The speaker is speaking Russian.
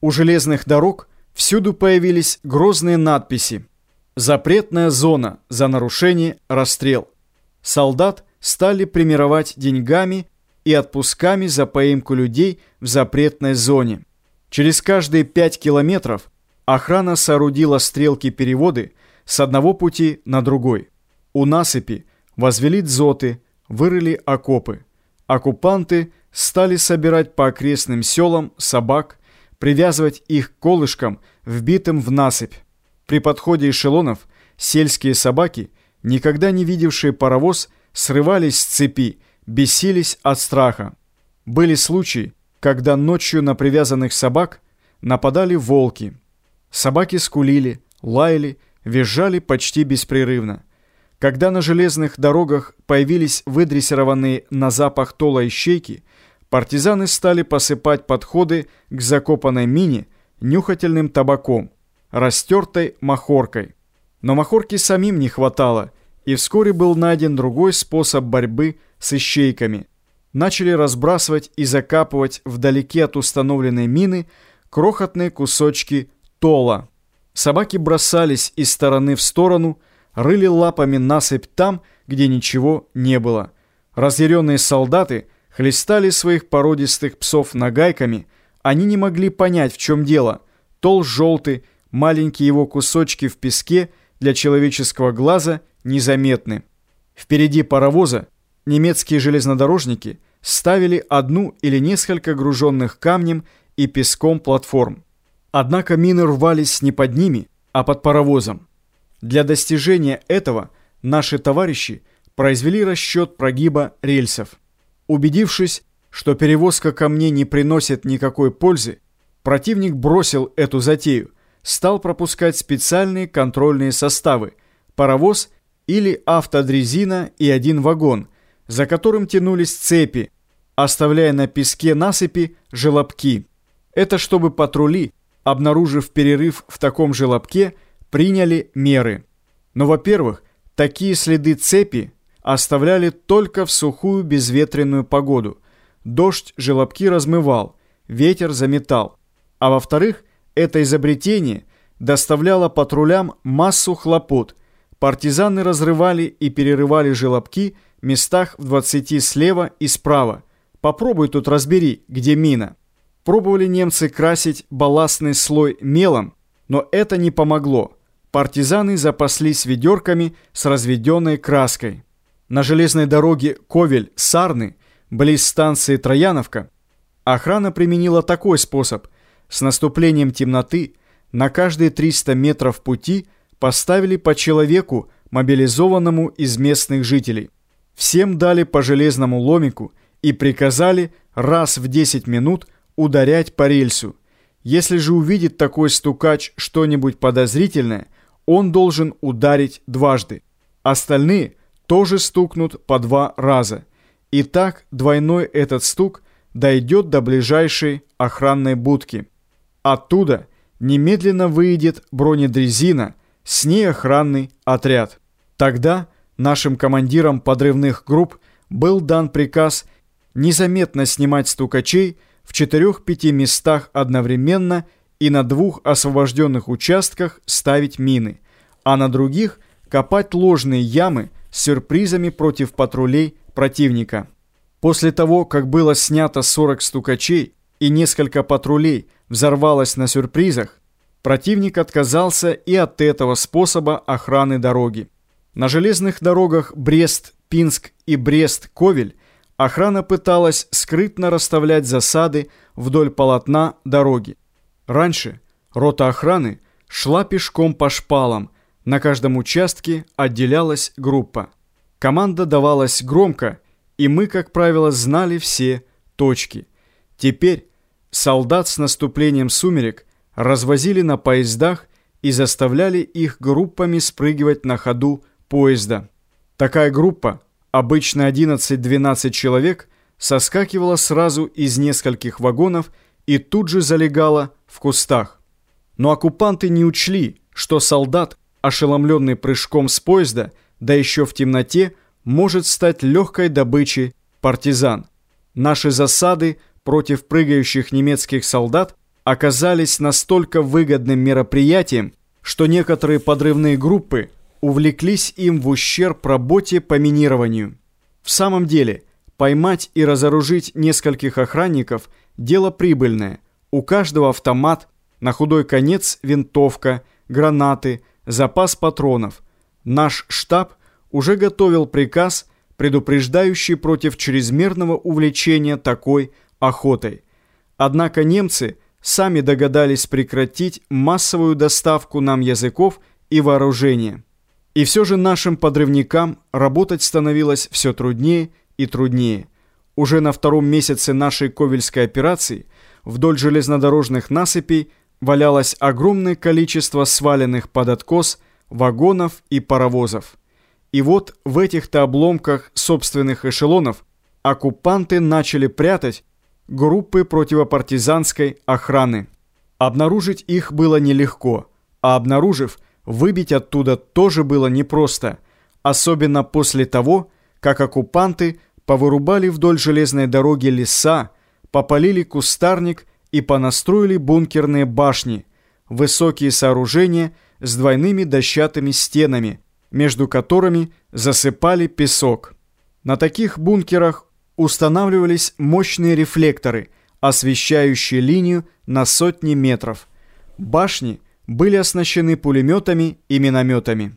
У железных дорог всюду появились грозные надписи «Запретная зона, за нарушение расстрел». Солдат стали примировать деньгами и отпусками за поимку людей в запретной зоне. Через каждые пять километров охрана соорудила стрелки-переводы с одного пути на другой. У насыпи возвели дзоты, вырыли окопы. Оккупанты стали собирать по окрестным селам собак, привязывать их к колышкам, вбитым в насыпь. При подходе эшелонов сельские собаки, никогда не видевшие паровоз, срывались с цепи, бесились от страха. Были случаи, когда ночью на привязанных собак нападали волки. Собаки скулили, лаяли, визжали почти беспрерывно. Когда на железных дорогах появились выдрессированные на запах тола ищейки, партизаны стали посыпать подходы к закопанной мине нюхательным табаком, растертой махоркой. Но махорки самим не хватало, и вскоре был найден другой способ борьбы с ищейками. Начали разбрасывать и закапывать вдалеке от установленной мины крохотные кусочки тола. Собаки бросались из стороны в сторону, рыли лапами насыпь там, где ничего не было. Разъяренные солдаты хлестали своих породистых псов нагайками, они не могли понять, в чем дело. Тол желтый, маленькие его кусочки в песке для человеческого глаза незаметны. Впереди паровоза немецкие железнодорожники ставили одну или несколько груженных камнем и песком платформ. Однако мины рвались не под ними, а под паровозом. Для достижения этого наши товарищи произвели расчет прогиба рельсов. Убедившись, что перевозка камней не приносит никакой пользы, противник бросил эту затею, стал пропускать специальные контрольные составы, паровоз или автодрезина и один вагон, за которым тянулись цепи, оставляя на песке насыпи желобки. Это чтобы патрули, обнаружив перерыв в таком желобке, приняли меры. Но, во-первых, такие следы цепи оставляли только в сухую безветренную погоду. Дождь желобки размывал, ветер заметал. А во-вторых, это изобретение доставляло патрулям массу хлопот. Партизаны разрывали и перерывали желобки в местах в 20 слева и справа. Попробуй тут разбери, где мина. Пробовали немцы красить балластный слой мелом, но это не помогло. Партизаны запаслись ведерками с разведенной краской. На железной дороге Ковель-Сарны, близ станции Трояновка, охрана применила такой способ. С наступлением темноты на каждые 300 метров пути поставили по человеку, мобилизованному из местных жителей. Всем дали по железному ломику и приказали раз в 10 минут ударять по рельсу. Если же увидит такой стукач что-нибудь подозрительное, он должен ударить дважды. Остальные тоже стукнут по два раза. И так двойной этот стук дойдет до ближайшей охранной будки. Оттуда немедленно выйдет бронедрезина, с ней охранный отряд. Тогда нашим командирам подрывных групп был дан приказ незаметно снимать стукачей, в четырех-пяти местах одновременно и на двух освобожденных участках ставить мины, а на других копать ложные ямы сюрпризами против патрулей противника. После того, как было снято 40 стукачей и несколько патрулей взорвалось на сюрпризах, противник отказался и от этого способа охраны дороги. На железных дорогах Брест, Пинск и Брест-Ковель охрана пыталась скрытно расставлять засады вдоль полотна дороги. Раньше рота охраны шла пешком по шпалам, на каждом участке отделялась группа. Команда давалась громко, и мы, как правило, знали все точки. Теперь солдат с наступлением сумерек развозили на поездах и заставляли их группами спрыгивать на ходу поезда. Такая группа Обычно 11-12 человек соскакивала сразу из нескольких вагонов и тут же залегала в кустах. Но оккупанты не учли, что солдат, ошеломленный прыжком с поезда, да еще в темноте, может стать легкой добычей партизан. Наши засады против прыгающих немецких солдат оказались настолько выгодным мероприятием, что некоторые подрывные группы увлеклись им в ущерб работе по минированию. В самом деле, поймать и разоружить нескольких охранников – дело прибыльное. У каждого автомат, на худой конец винтовка, гранаты, запас патронов. Наш штаб уже готовил приказ, предупреждающий против чрезмерного увлечения такой охотой. Однако немцы сами догадались прекратить массовую доставку нам языков и вооружения. И все же нашим подрывникам работать становилось все труднее и труднее. Уже на втором месяце нашей Ковельской операции вдоль железнодорожных насыпей валялось огромное количество сваленных под откос вагонов и паровозов. И вот в этих-то обломках собственных эшелонов оккупанты начали прятать группы противопартизанской охраны. Обнаружить их было нелегко, а обнаружив, выбить оттуда тоже было непросто, особенно после того, как оккупанты повырубали вдоль железной дороги леса, попалили кустарник и понастроили бункерные башни, высокие сооружения с двойными дощатыми стенами, между которыми засыпали песок. На таких бункерах устанавливались мощные рефлекторы, освещающие линию на сотни метров. Башни были оснащены пулеметами и минометами.